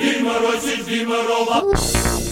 Dimarol Dimarol Dimarol